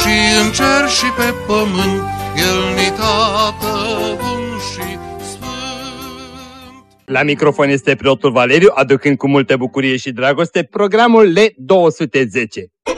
și în cer și pe pământ, El ni tată bun și sfânt. La microfon este preotul Valeriu, aducând cu multă bucurie și dragoste programul L210.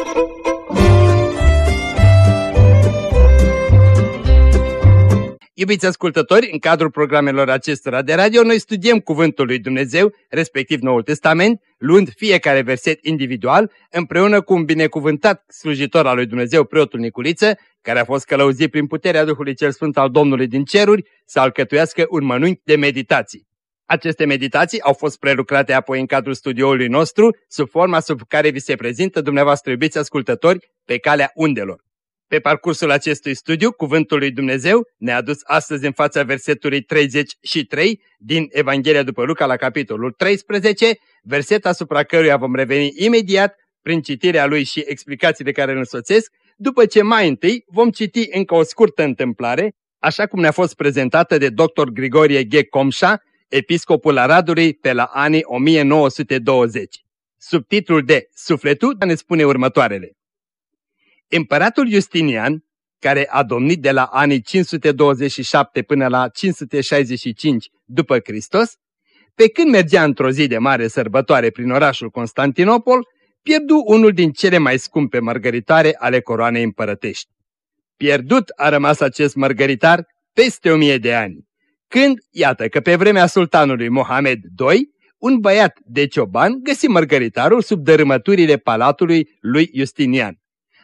Iubiți ascultători, în cadrul programelor acestora de radio, noi studiem Cuvântul lui Dumnezeu, respectiv Noul Testament, luând fiecare verset individual, împreună cu un binecuvântat slujitor al lui Dumnezeu, preotul Niculiță, care a fost călăuzit prin puterea Duhului Cel Sfânt al Domnului din ceruri, să alcătuiască un mănânc de meditații. Aceste meditații au fost prelucrate apoi în cadrul studioului nostru, sub forma sub care vi se prezintă dumneavoastră iubiți ascultători pe calea undelor. Pe parcursul acestui studiu, Cuvântul lui Dumnezeu ne-a adus astăzi în fața versetului 33 din Evanghelia după Luca la capitolul 13, verset asupra căruia vom reveni imediat prin citirea lui și explicațiile care îl însoțesc, după ce mai întâi vom citi încă o scurtă întâmplare, așa cum ne-a fost prezentată de dr. Grigorie G. Comșa, episcopul Aradului pe la anii 1920. Subtitlul de Sufletul ne spune următoarele. Împăratul Justinian, care a domnit de la anii 527 până la 565 după Hristos, pe când mergea într-o zi de mare sărbătoare prin orașul Constantinopol, pierdu unul din cele mai scumpe mărgăritare ale coroanei împărătești. Pierdut a rămas acest mărgăritar peste o mie de ani, când, iată că pe vremea sultanului Mohamed II, un băiat de cioban găsi mărgăritarul sub dărâmăturile palatului lui Justinian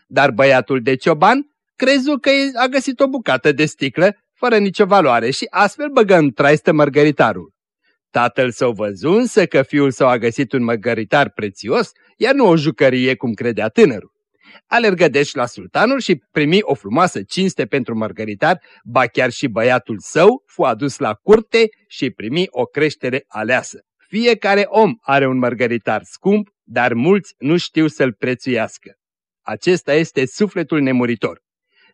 dar băiatul de cioban crezu că a găsit o bucată de sticlă fără nicio valoare și astfel băgă în traistă mărgăritarul. Tatăl său văzu însă că fiul său a găsit un mărgăritar prețios, iar nu o jucărie cum credea tânărul. Alergă deci la sultanul și primi o frumoasă cinste pentru mărgăritar, ba chiar și băiatul său fu adus la curte și primi o creștere aleasă. Fiecare om are un mărgăritar scump, dar mulți nu știu să-l prețuiască. Acesta este sufletul nemuritor.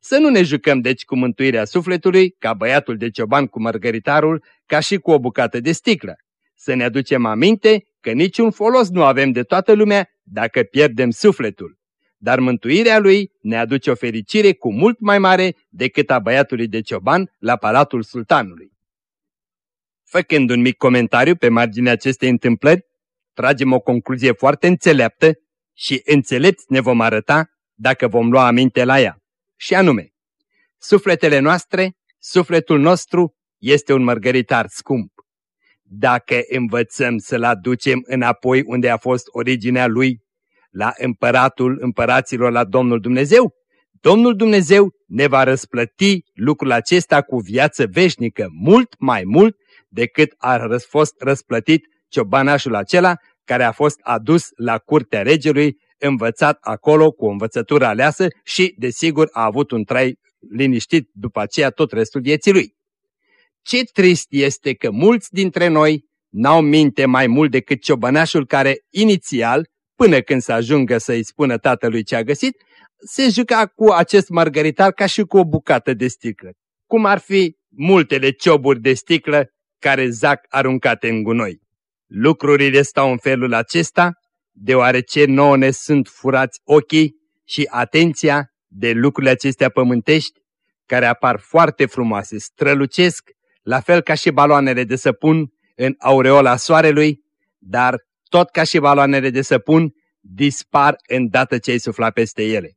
Să nu ne jucăm deci cu mântuirea sufletului, ca băiatul de cioban cu mărgăritarul, ca și cu o bucată de sticlă. Să ne aducem aminte că niciun folos nu avem de toată lumea dacă pierdem sufletul. Dar mântuirea lui ne aduce o fericire cu mult mai mare decât a băiatului de cioban la palatul sultanului. Făcând un mic comentariu pe marginea acestei întâmplări, tragem o concluzie foarte înțeleaptă și înțelepți ne vom arăta dacă vom lua aminte la ea. Și anume, sufletele noastre, sufletul nostru este un mărgăritar scump. Dacă învățăm să-l aducem înapoi unde a fost originea lui, la împăratul împăraților, la Domnul Dumnezeu, Domnul Dumnezeu ne va răsplăti lucrul acesta cu viață veșnică mult mai mult decât a fost răsplătit ciobanașul acela care a fost adus la curtea regelui, învățat acolo cu o învățătură aleasă și, desigur, a avut un trai liniștit după aceea tot restul vieții lui. Ce trist este că mulți dintre noi n-au minte mai mult decât ciobănașul care, inițial, până când să ajungă să-i spună tatălui ce a găsit, se juca cu acest margaritar ca și cu o bucată de sticlă, cum ar fi multele cioburi de sticlă care zac aruncate în gunoi. Lucrurile stau în felul acesta, deoarece nouă ne sunt furați ochii și atenția de lucrurile acestea pământești, care apar foarte frumoase, strălucesc, la fel ca și baloanele de săpun în aureola soarelui, dar tot ca și baloanele de săpun, dispar îndată ce ai sufla peste ele.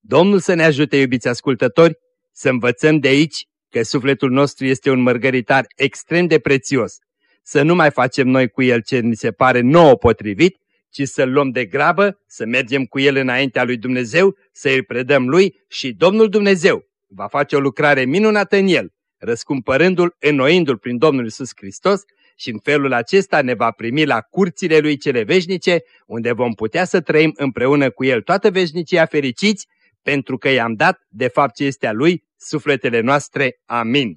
Domnul să ne ajute, iubiți ascultători, să învățăm de aici că sufletul nostru este un mărgăritar extrem de prețios, să nu mai facem noi cu el ce ni se pare nouă potrivit, ci să-l luăm de grabă, să mergem cu el înaintea lui Dumnezeu, să îl predăm lui și Domnul Dumnezeu va face o lucrare minunată în el, răscumpărându-l, înnoindu-l prin Domnul Isus Hristos și în felul acesta ne va primi la curțile lui cele veșnice, unde vom putea să trăim împreună cu el toată veșnicia fericiți, pentru că i-am dat, de fapt ce este a Lui, sufletele noastre. Amin.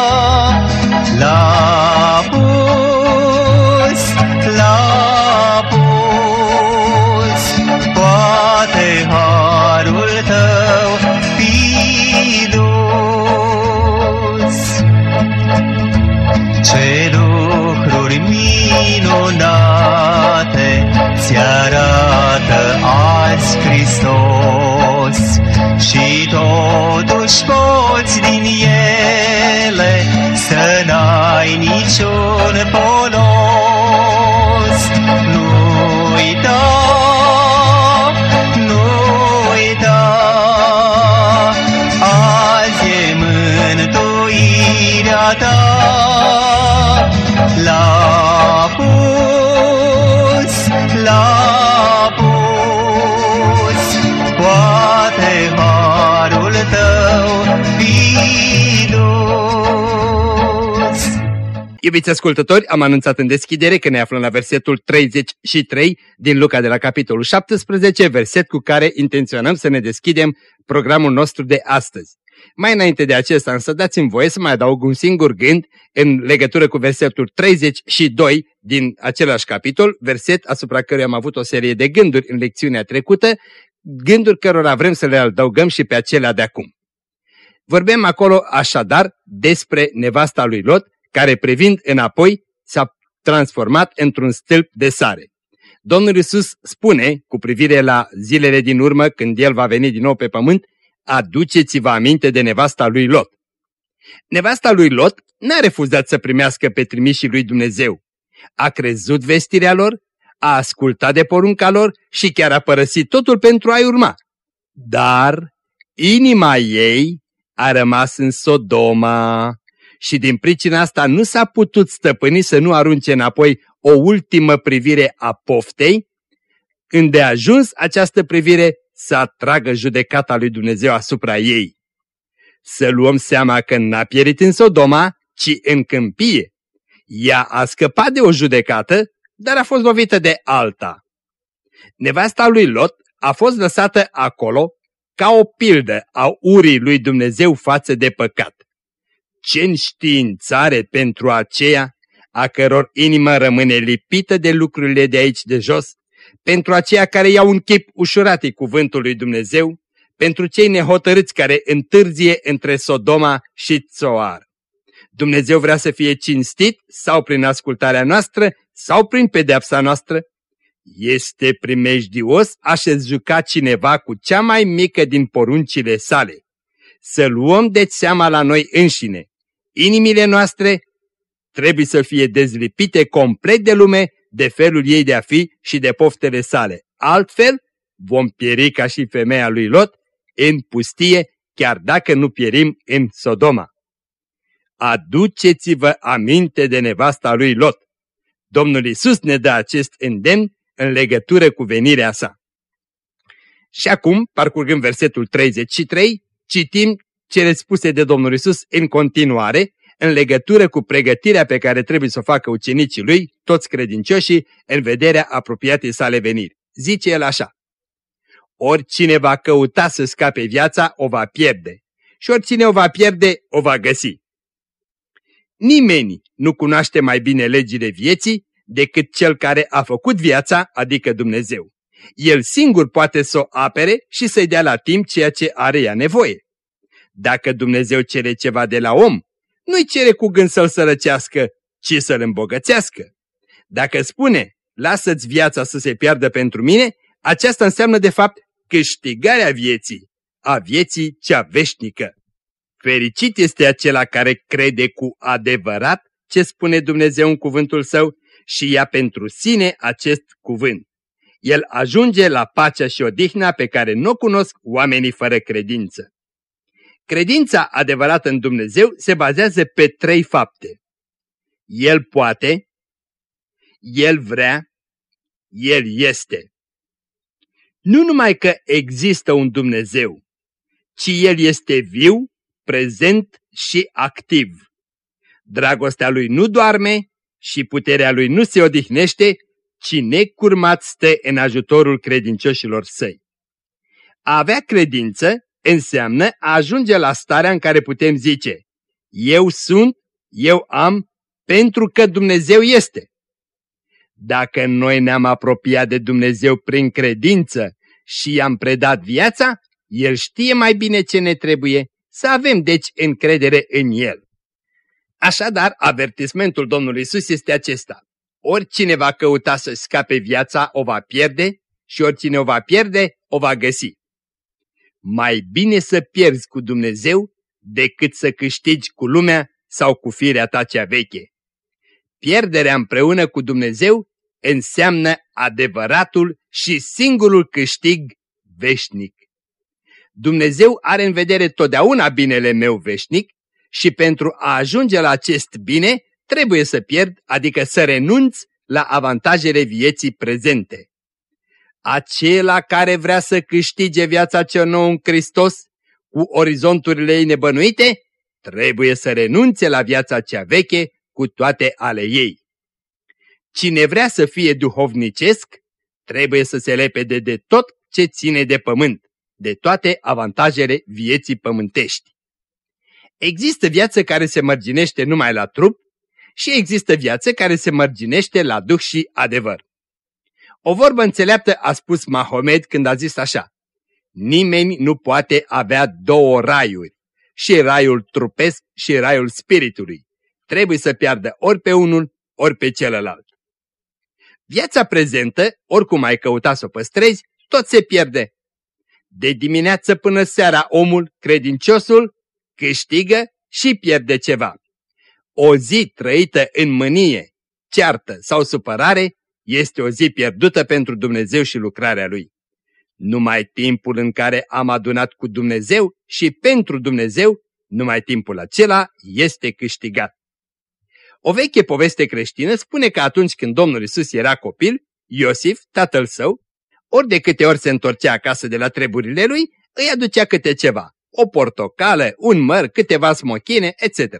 La Iubiți ascultători, am anunțat în deschidere că ne aflăm la versetul 33 din Luca de la capitolul 17, verset cu care intenționăm să ne deschidem programul nostru de astăzi. Mai înainte de acesta însă dați-mi voie să mai adaug un singur gând în legătură cu versetul 32 din același capitol, verset asupra căruia am avut o serie de gânduri în lecțiunea trecută, gânduri cărora vrem să le adăugăm și pe acelea de acum. Vorbim acolo așadar despre nevasta lui Lot, care privind înapoi s-a transformat într-un stâlp de sare. Domnul Isus spune, cu privire la zilele din urmă, când El va veni din nou pe pământ, aduceți-vă aminte de nevasta lui Lot. Nevasta lui Lot n-a refuzat să primească pe trimișii lui Dumnezeu. A crezut vestirea lor, a ascultat de porunca lor și chiar a părăsit totul pentru a-i urma. Dar inima ei a rămas în Sodoma și din pricina asta nu s-a putut stăpâni să nu arunce înapoi o ultimă privire a poftei, îndeajuns această privire să atragă judecata lui Dumnezeu asupra ei. Să luăm seama că n-a pierit în Sodoma, ci în câmpie. Ea a scăpat de o judecată, dar a fost lovită de alta. Nevasta lui Lot a fost lăsată acolo ca o pildă a urii lui Dumnezeu față de păcat. Ce înștiințare pentru aceea a căror inimă rămâne lipită de lucrurile de aici de jos, pentru aceia care iau un chip ușurat cuvântul lui Dumnezeu, pentru cei nehotărâți care întârzie între Sodoma și Țoar. Dumnezeu vrea să fie cinstit sau prin ascultarea noastră sau prin pedeapsa noastră. Este primejdios aș juca cineva cu cea mai mică din poruncile sale. Să luăm de seama la noi înșine. Inimile noastre trebuie să fie dezlipite complet de lume, de felul ei de a fi și de poftele sale. Altfel, vom pieri ca și femeia lui Lot în pustie, chiar dacă nu pierim în Sodoma. Aduceți-vă aminte de nevasta lui Lot. Domnul Isus ne dă acest îndemn în legătură cu venirea sa. Și acum, parcurgând versetul 33, citim cele spuse de Domnul Isus în continuare, în legătură cu pregătirea pe care trebuie să o facă ucenicii lui, toți credincioșii, în vederea apropiatei sale veniri. Zice el așa, Oricine va căuta să scape viața, o va pierde, și oricine o va pierde, o va găsi. Nimeni nu cunoaște mai bine legile vieții decât cel care a făcut viața, adică Dumnezeu. El singur poate să o apere și să-i dea la timp ceea ce are ea nevoie. Dacă Dumnezeu cere ceva de la om, nu-i cere cu gând să-l sărăcească, ci să-l îmbogățească. Dacă spune, lasă-ți viața să se piardă pentru mine, aceasta înseamnă de fapt câștigarea vieții, a vieții cea veșnică. Fericit este acela care crede cu adevărat ce spune Dumnezeu în cuvântul său și ia pentru sine acest cuvânt. El ajunge la pacea și odihna pe care nu o cunosc oamenii fără credință. Credința adevărată în Dumnezeu se bazează pe trei fapte. El poate, El vrea, El este. Nu numai că există un Dumnezeu, ci El este viu, prezent și activ. Dragostea Lui nu doarme și puterea Lui nu se odihnește, ci necurmat stă în ajutorul credincioșilor săi. A avea credință înseamnă a ajunge la starea în care putem zice, eu sunt, eu am, pentru că Dumnezeu este. Dacă noi ne-am apropiat de Dumnezeu prin credință și i-am predat viața, El știe mai bine ce ne trebuie, să avem deci încredere în El. Așadar, avertismentul Domnului Isus este acesta. Oricine va căuta să scape viața, o va pierde și oricine o va pierde, o va găsi. Mai bine să pierzi cu Dumnezeu decât să câștigi cu lumea sau cu firea ta cea veche. Pierderea împreună cu Dumnezeu înseamnă adevăratul și singurul câștig veșnic. Dumnezeu are în vedere totdeauna binele meu veșnic și pentru a ajunge la acest bine trebuie să pierd, adică să renunț la avantajele vieții prezente. Acela care vrea să câștige viața cea nouă în Hristos cu orizonturile ei nebănuite, trebuie să renunțe la viața cea veche cu toate ale ei. Cine vrea să fie duhovnicesc, trebuie să se lepede de tot ce ține de pământ, de toate avantajele vieții pământești. Există viață care se mărginește numai la trup și există viață care se mărginește la duh și adevăr. O vorbă înțeleaptă a spus Mahomed când a zis așa, Nimeni nu poate avea două raiuri, și raiul trupesc și raiul spiritului. Trebuie să piardă ori pe unul, ori pe celălalt. Viața prezentă, oricum ai căuta să o păstrezi, tot se pierde. De dimineață până seara omul, credinciosul, câștigă și pierde ceva. O zi trăită în mânie, ceartă sau supărare este o zi pierdută pentru Dumnezeu și lucrarea Lui. Numai timpul în care am adunat cu Dumnezeu și pentru Dumnezeu, numai timpul acela este câștigat. O veche poveste creștină spune că atunci când Domnul Isus era copil, Iosif, tatăl său, ori de câte ori se întorcea acasă de la treburile lui, îi aducea câte ceva, o portocală, un măr, câteva smochine, etc.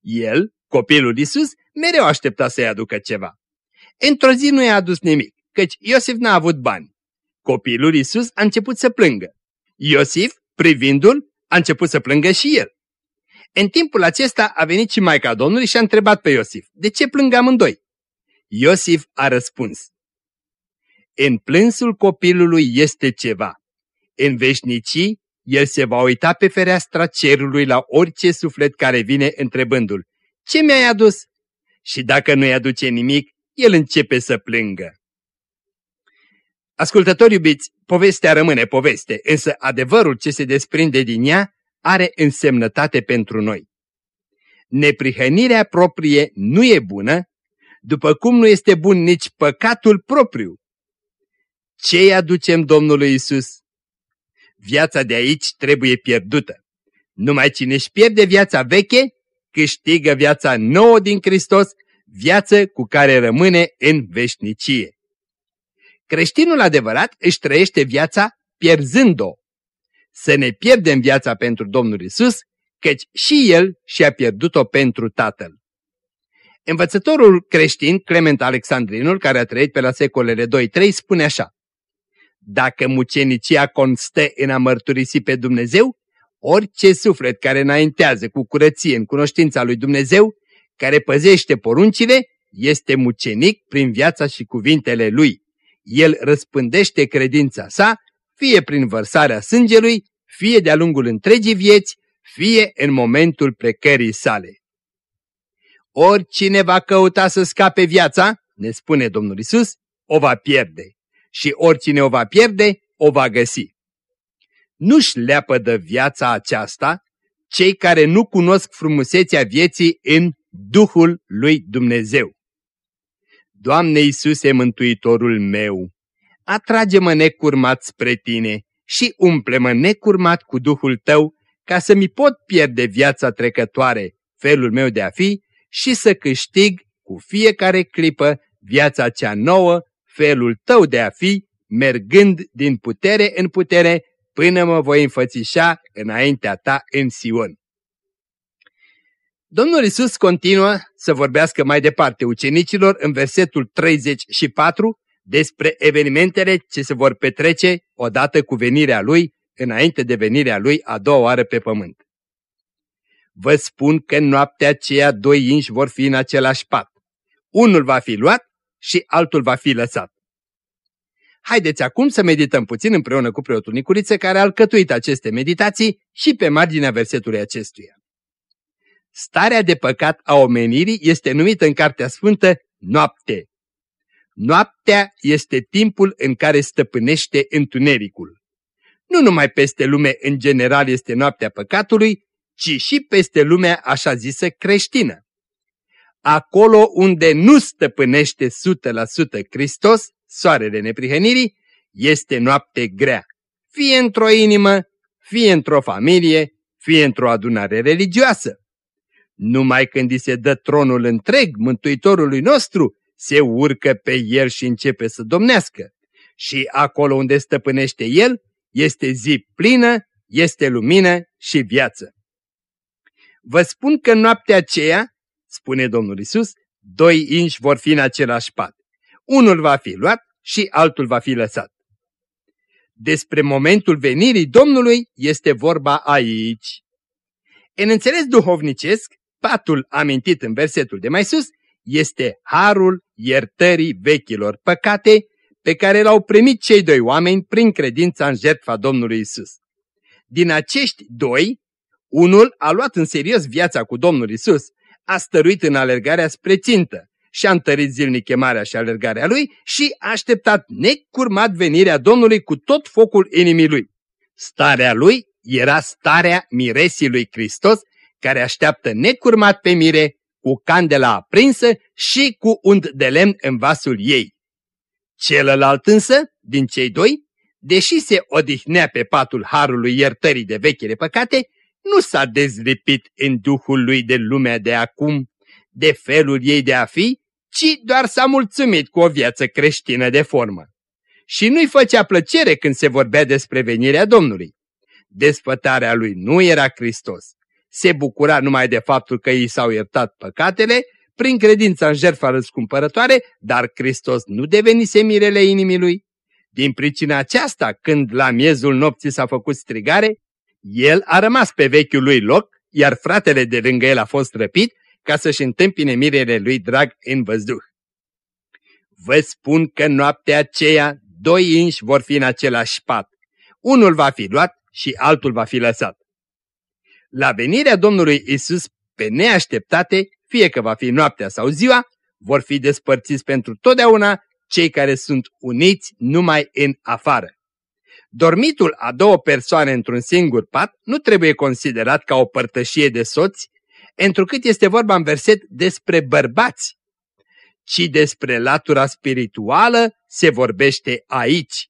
El, copilul Isus, mereu aștepta să-i aducă ceva. Într-o zi nu i-a adus nimic, căci Iosif n-a avut bani. Copilul Isus a început să plângă. Iosif, privindu-l, a început să plângă și el. În timpul acesta a venit și Maica Domnului și a întrebat pe Iosif, de ce plâng amândoi? Iosif a răspuns, în plânsul copilului este ceva. În veșnicii, el se va uita pe fereastra cerului la orice suflet care vine întrebându-l, ce mi-ai adus? Și dacă nu-i aduce nimic, el începe să plângă. Ascultători iubiți, povestea rămâne poveste, însă adevărul ce se desprinde din ea are însemnătate pentru noi. Neprihănirea proprie nu e bună, după cum nu este bun nici păcatul propriu. Ce-i aducem Domnului Isus? Viața de aici trebuie pierdută. Numai cine își pierde viața veche, câștigă viața nouă din Hristos, viață cu care rămâne în veșnicie. Creștinul adevărat își trăiește viața pierzând-o. Să ne pierdem viața pentru Domnul Isus, căci și El și-a pierdut-o pentru Tatăl. Învățătorul creștin Clement Alexandrinul, care a trăit pe la secolele 2-3, spune așa. Dacă mucenicia constă în a mărturisi pe Dumnezeu, orice suflet care înaintează cu curăție în cunoștința lui Dumnezeu, care păzește poruncile, este mucenic prin viața și cuvintele lui. El răspândește credința sa, fie prin vărsarea sângelui, fie de-a lungul întregii vieți, fie în momentul plecării sale. Oricine va căuta să scape viața, ne spune Domnul Isus, o va pierde și oricine o va pierde, o va găsi. Nu-și leapă de viața aceasta cei care nu cunosc frumusețea vieții în Duhul lui Dumnezeu. Doamne Iisuse Mântuitorul meu, atrage-mă necurmat spre Tine și umple-mă necurmat cu Duhul Tău ca să mi pot pierde viața trecătoare, felul meu de a fi, și să câștig cu fiecare clipă viața cea nouă, felul Tău de a fi, mergând din putere în putere până mă voi înfățișa înaintea Ta în Sion. Domnul Isus continuă să vorbească mai departe ucenicilor în versetul 34 despre evenimentele ce se vor petrece odată cu venirea Lui, înainte de venirea Lui a doua oară pe pământ. Vă spun că în noaptea aceea doi inși vor fi în același pat. Unul va fi luat și altul va fi lăsat. Haideți acum să medităm puțin împreună cu preotul Nicuriță care a alcătuit aceste meditații și pe marginea versetului acestuia. Starea de păcat a omenirii este numită în Cartea Sfântă noapte. Noaptea este timpul în care stăpânește întunericul. Nu numai peste lume în general este noaptea păcatului, ci și peste lumea așa zisă creștină. Acolo unde nu stăpânește 100% Hristos, soarele neprihănirii, este noapte grea, fie într-o inimă, fie într-o familie, fie într-o adunare religioasă. Numai când îi se dă tronul întreg Mântuitorului nostru, se urcă pe el și începe să domnească. Și acolo unde stăpânește el, este zi plină, este lumină și viață. Vă spun că noaptea aceea, spune Domnul Isus, doi inși vor fi în același pat. Unul va fi luat și altul va fi lăsat. Despre momentul venirii Domnului este vorba aici. În înțeles duhovnicesc, patul amintit în versetul de mai sus este harul iertării vechilor păcate pe care l-au primit cei doi oameni prin credința în jertfa Domnului Isus. Din acești doi, unul a luat în serios viața cu Domnul Isus, a stăruit în alergarea spre țintă și a întărit zilnic chemarea și alergarea lui și a așteptat necurmat venirea Domnului cu tot focul inimii lui. Starea lui era starea miresii lui Hristos, care așteaptă necurmat pe mire cu candela aprinsă și cu unt de lemn în vasul ei. Celălalt însă, din cei doi, deși se odihnea pe patul harului iertării de vechile păcate, nu s-a dezlipit în duhul lui de lumea de acum, de felul ei de a fi, ci doar s-a mulțumit cu o viață creștină de formă. Și nu-i făcea plăcere când se vorbea despre venirea Domnului. Desfătarea lui nu era Hristos. Se bucura numai de faptul că i s-au iertat păcatele prin credința în jertfa răscumpărătoare, dar Hristos nu devenise mirele inimii lui. Din pricina aceasta, când la miezul nopții s-a făcut strigare, el a rămas pe vechiul lui loc, iar fratele de lângă el a fost răpit ca să-și întâmpine mirele lui drag în văzduh. Vă spun că noaptea aceea doi inși vor fi în același pat. Unul va fi luat și altul va fi lăsat. La venirea Domnului Isus pe neașteptate, fie că va fi noaptea sau ziua, vor fi despărțiți pentru totdeauna cei care sunt uniți numai în afară. Dormitul a două persoane într-un singur pat nu trebuie considerat ca o părtășie de soți, întrucât este vorba în verset despre bărbați, ci despre latura spirituală se vorbește aici.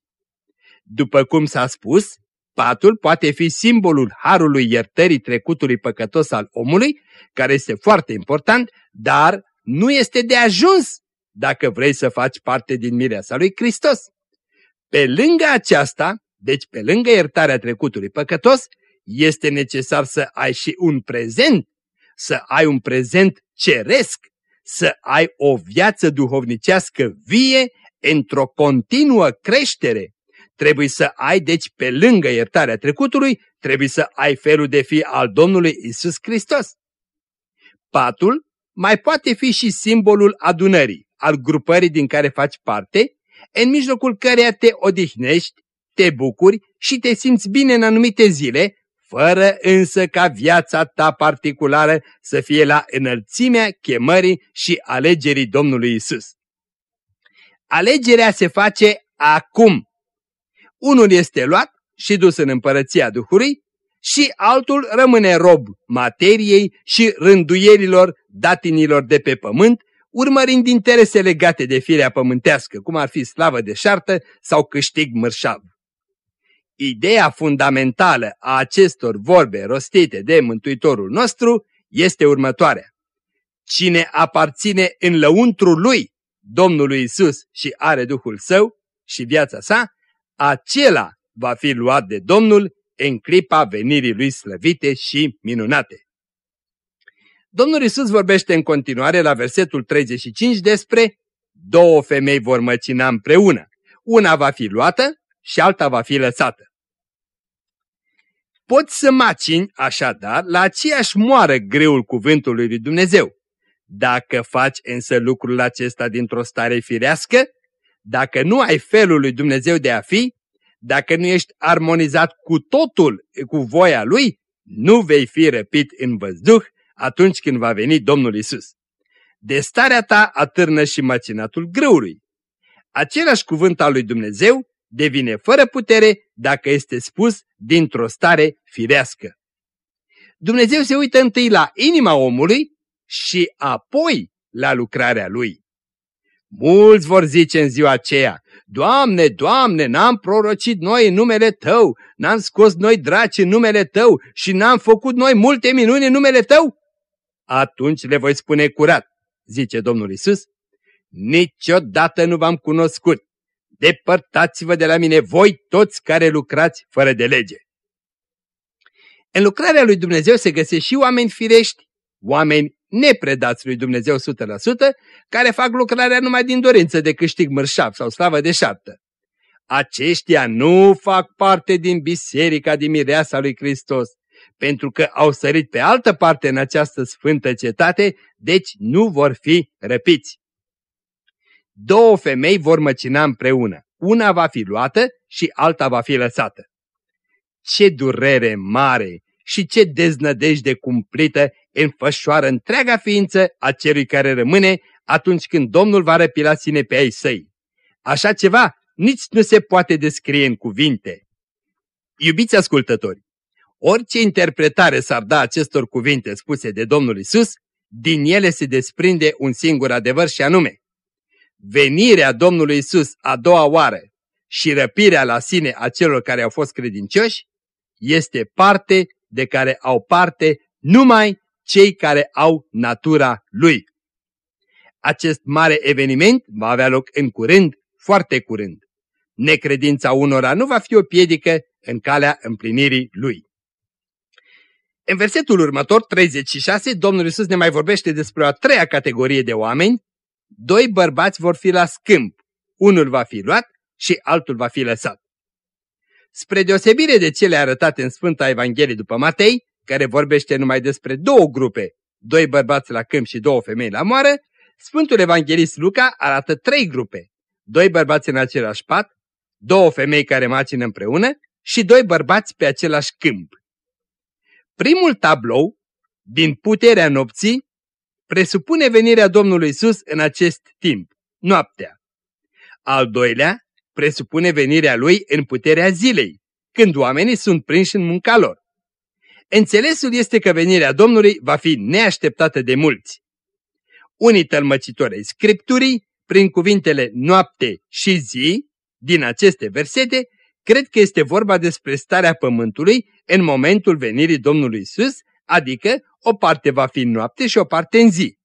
După cum s-a spus, patul poate fi simbolul harului iertării trecutului păcătos al omului, care este foarte important, dar nu este de ajuns dacă vrei să faci parte din mireasa lui Hristos. Pe lângă aceasta, deci pe lângă iertarea trecutului păcătos, este necesar să ai și un prezent, să ai un prezent ceresc, să ai o viață duhovnicească vie într-o continuă creștere. Trebuie să ai, deci, pe lângă iertarea trecutului, trebuie să ai felul de fi al Domnului Isus Hristos. Patul mai poate fi și simbolul adunării, al grupării din care faci parte, în mijlocul căreia te odihnești, te bucuri și te simți bine în anumite zile, fără însă ca viața ta particulară să fie la înălțimea chemării și alegerii Domnului Isus. Alegerea se face acum. Unul este luat și dus în împărăția Duhului și altul rămâne rob materiei și rânduierilor datinilor de pe pământ, urmărind interese legate de firea pământească, cum ar fi slavă de șartă sau câștig mărșav. Ideea fundamentală a acestor vorbe rostite de Mântuitorul nostru este următoarea. Cine aparține în lăuntrul lui Domnului Isus și are Duhul Său și viața sa, acela va fi luat de Domnul în clipa venirii lui slăvite și minunate. Domnul Isus vorbește în continuare la versetul 35 despre două femei vor măcina împreună. Una va fi luată și alta va fi lăsată. Poți să macini, așadar, la aceeași moară greul cuvântului lui Dumnezeu. Dacă faci însă lucrul acesta dintr-o stare firească, dacă nu ai felul lui Dumnezeu de a fi, dacă nu ești armonizat cu totul cu voia Lui, nu vei fi răpit în văzduh atunci când va veni Domnul Isus. De starea ta atârnă și macinatul grâului. Același cuvânt al lui Dumnezeu devine fără putere dacă este spus dintr-o stare firească. Dumnezeu se uită întâi la inima omului și apoi la lucrarea lui. Mulți vor zice în ziua aceea, Doamne, Doamne, n-am prorocit noi în numele Tău, n-am scos noi draci în numele Tău și n-am făcut noi multe minuni în numele Tău? Atunci le voi spune curat, zice Domnul Isus, niciodată nu v-am cunoscut. Depărtați-vă de la mine voi toți care lucrați fără de lege. În lucrarea lui Dumnezeu se găsesc și oameni firești, oameni nepredați lui Dumnezeu 100%, care fac lucrarea numai din dorință de câștig mărșav sau slavă de șaptă. Aceștia nu fac parte din biserica din mireasa lui Hristos, pentru că au sărit pe altă parte în această sfântă cetate, deci nu vor fi răpiți. Două femei vor măcina împreună, una va fi luată și alta va fi lăsată. Ce durere mare și ce deznădejde cumplită înfășoară întreaga ființă a celui care rămâne atunci când Domnul va răpi la sine pe ei săi. Așa ceva nici nu se poate descrie în cuvinte. Iubiți ascultători, orice interpretare s-ar da acestor cuvinte spuse de Domnul Isus, din ele se desprinde un singur adevăr și anume, venirea Domnului Isus a doua oară și răpirea la sine a celor care au fost credincioși este parte de care au parte numai cei care au natura lui. Acest mare eveniment va avea loc în curând, foarte curând. Necredința unora nu va fi o piedică în calea împlinirii lui. În versetul următor, 36, Domnul Iisus ne mai vorbește despre o a treia categorie de oameni. Doi bărbați vor fi la scâmp. Unul va fi luat și altul va fi lăsat. Spre deosebire de cele arătate în Sfânta Evanghelie după Matei, care vorbește numai despre două grupe, doi bărbați la câmp și două femei la moară, Sfântul Evanghelist Luca arată trei grupe, doi bărbați în același pat, două femei care macină împreună și doi bărbați pe același câmp. Primul tablou, din puterea nopții, presupune venirea Domnului Isus în acest timp, noaptea. Al doilea presupune venirea Lui în puterea zilei, când oamenii sunt prinși în munca lor. Înțelesul este că venirea Domnului va fi neașteptată de mulți. Unii tălmăcitori ai Scripturii, prin cuvintele noapte și zi, din aceste versete, cred că este vorba despre starea pământului în momentul venirii Domnului Isus, adică o parte va fi în noapte și o parte în zi.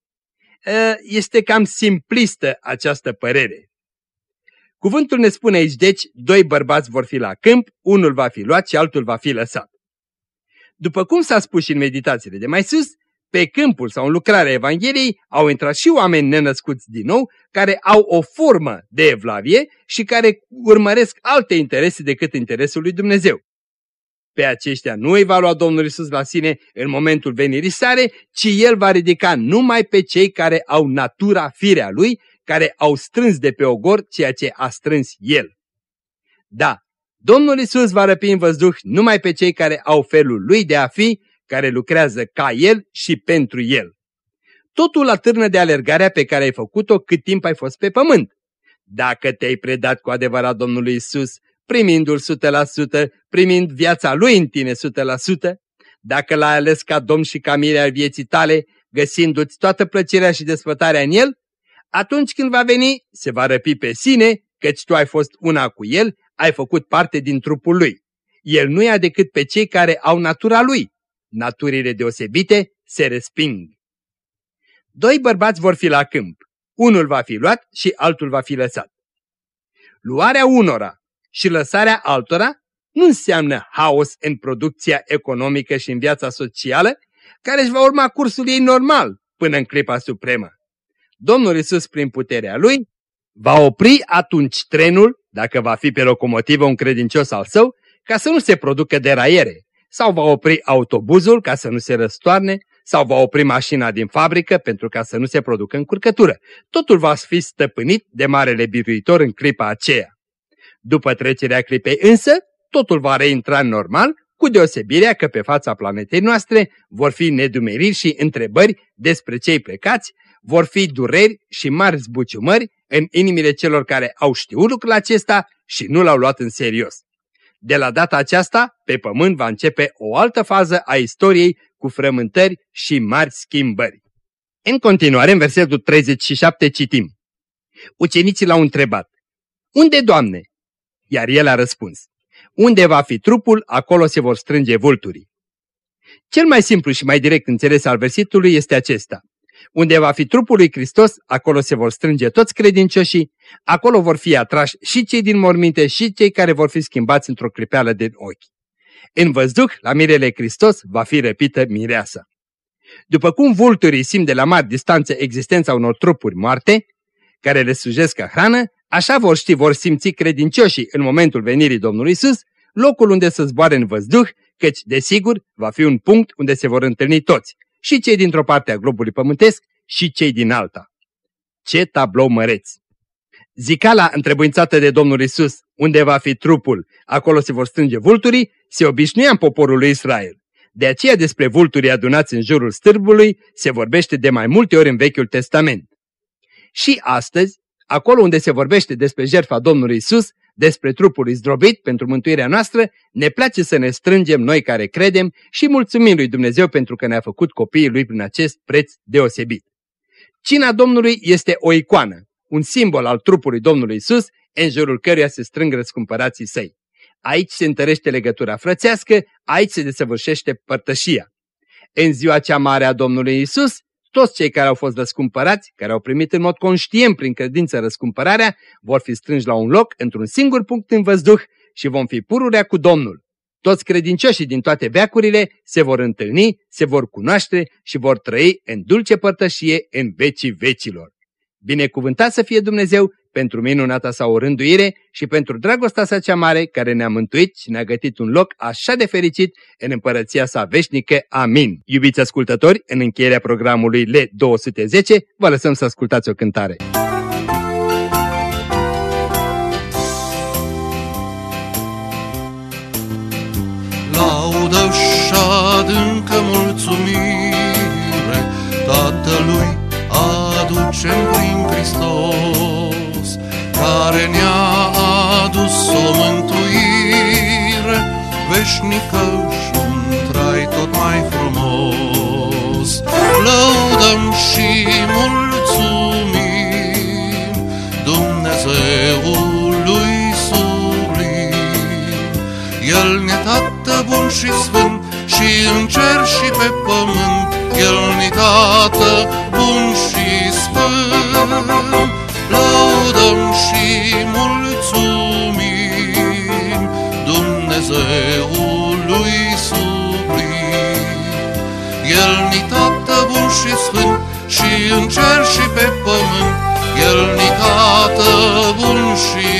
Ă, este cam simplistă această părere. Cuvântul ne spune aici, deci, doi bărbați vor fi la câmp, unul va fi luat și altul va fi lăsat. După cum s-a spus și în meditațiile de mai sus, pe câmpul sau în lucrarea Evangheliei au intrat și oameni nenăscuți din nou, care au o formă de evlavie și care urmăresc alte interese decât interesul lui Dumnezeu. Pe aceștia nu îi va lua Domnul Isus la sine în momentul venirii sare, ci El va ridica numai pe cei care au natura firea Lui, care au strâns de pe ogor ceea ce a strâns El. Da, Domnul Isus va răpi în văzduh numai pe cei care au felul Lui de a fi, care lucrează ca El și pentru El. Totul atârnă de alergarea pe care ai făcut-o cât timp ai fost pe pământ. Dacă te-ai predat cu adevărat Domnului Isus, primindu-L 100%, primind viața Lui în tine 100%, dacă l-ai ales ca Domn și ca mire al vieții tale, găsindu-ți toată plăcerea și desfătarea în El, Atunci când va veni, se va răpi pe sine, căci tu ai fost una cu el, ai făcut parte din trupul lui. El nu ia decât pe cei care au natura lui. Naturile deosebite se resping. Doi bărbați vor fi la câmp. Unul va fi luat și altul va fi lăsat. Luarea unora și lăsarea altora nu înseamnă haos în producția economică și în viața socială, care își va urma cursul ei normal până în clipa supremă. Domnul Isus, prin puterea Lui, va opri atunci trenul, dacă va fi pe locomotivă un credincios al său, ca să nu se producă deraiere, sau va opri autobuzul ca să nu se răstoarne, sau va opri mașina din fabrică pentru ca să nu se producă încurcătură. Totul va fi stăpânit de Marele Biruitor în clipa aceea. După trecerea clipei însă, totul va reintra normal, cu deosebirea că pe fața planetei noastre vor fi nedumeriri și întrebări despre cei plecați, vor fi dureri și mari zbuciumări în inimile celor care au știut lucrul acesta și nu l-au luat în serios. De la data aceasta, pe pământ va începe o altă fază a istoriei cu frământări și mari schimbări. În continuare, în versetul 37 citim. Ucenicii l-au întrebat, Unde, Doamne? Iar el a răspuns, Unde va fi trupul, acolo se vor strânge vulturii. Cel mai simplu și mai direct înțeles al versitului este acesta. Unde va fi trupul lui Hristos, acolo se vor strânge toți credincioșii, acolo vor fi atrași și cei din morminte și cei care vor fi schimbați într-o clipeală de ochi. În văzduh, la mirele Hristos, va fi răpită mireasa. După cum vulturii simt de la mari distanțe existența unor trupuri moarte, care le sujesc ca hrană, așa vor ști, vor simți credincioșii în momentul venirii Domnului Isus, locul unde să zboare în văzduh, căci, desigur, va fi un punct unde se vor întâlni toți, și cei dintr-o parte a globului pământesc și cei din alta. Ce tablou măreț! Zicala întrebuințată de Domnul Isus, unde va fi trupul, acolo se vor strânge vulturii, se obișnuia în poporul lui Israel. De aceea despre vulturii adunați în jurul stârbului se vorbește de mai multe ori în Vechiul Testament. Și astăzi, acolo unde se vorbește despre jertfa Domnului Isus, despre trupul zdrobit pentru mântuirea noastră, ne place să ne strângem noi care credem și mulțumim lui Dumnezeu pentru că ne-a făcut copiii lui prin acest preț deosebit. Cina Domnului este o icoană, un simbol al trupului Domnului Isus, în jurul căruia se strâng răscumpărații săi. Aici se întărește legătura frățească, aici se desăvârșește părtășia. În ziua cea mare a Domnului Isus, toți cei care au fost răscumpărați, care au primit în mod conștient prin credință răscumpărarea, vor fi strânși la un loc, într-un singur punct în văzduh și vom fi pururea cu Domnul. Toți credincioșii din toate veacurile se vor întâlni, se vor cunoaște și vor trăi în dulce părtășie în vecii vecilor. Binecuvântat să fie Dumnezeu pentru minunata sa o rânduire și pentru dragostea sa cea mare care ne-a mântuit și ne-a gătit un loc așa de fericit în împărăția sa veșnică. Amin. Iubiți ascultători, în încheierea programului L210, vă lăsăm să ascultați o cântare. Laudă și adâncă mulțumire Tatălui aducem prin Hristos, care ne-a adus o mântuire veșnică și un trai tot mai frumos. Lăudăm și mulțumim Dumnezeului sublim, El ne tată bun și sfânt și în cer și pe pământ, El ne tată și sfânt și în cer și pe pământ, El ni tată bun și sfânt,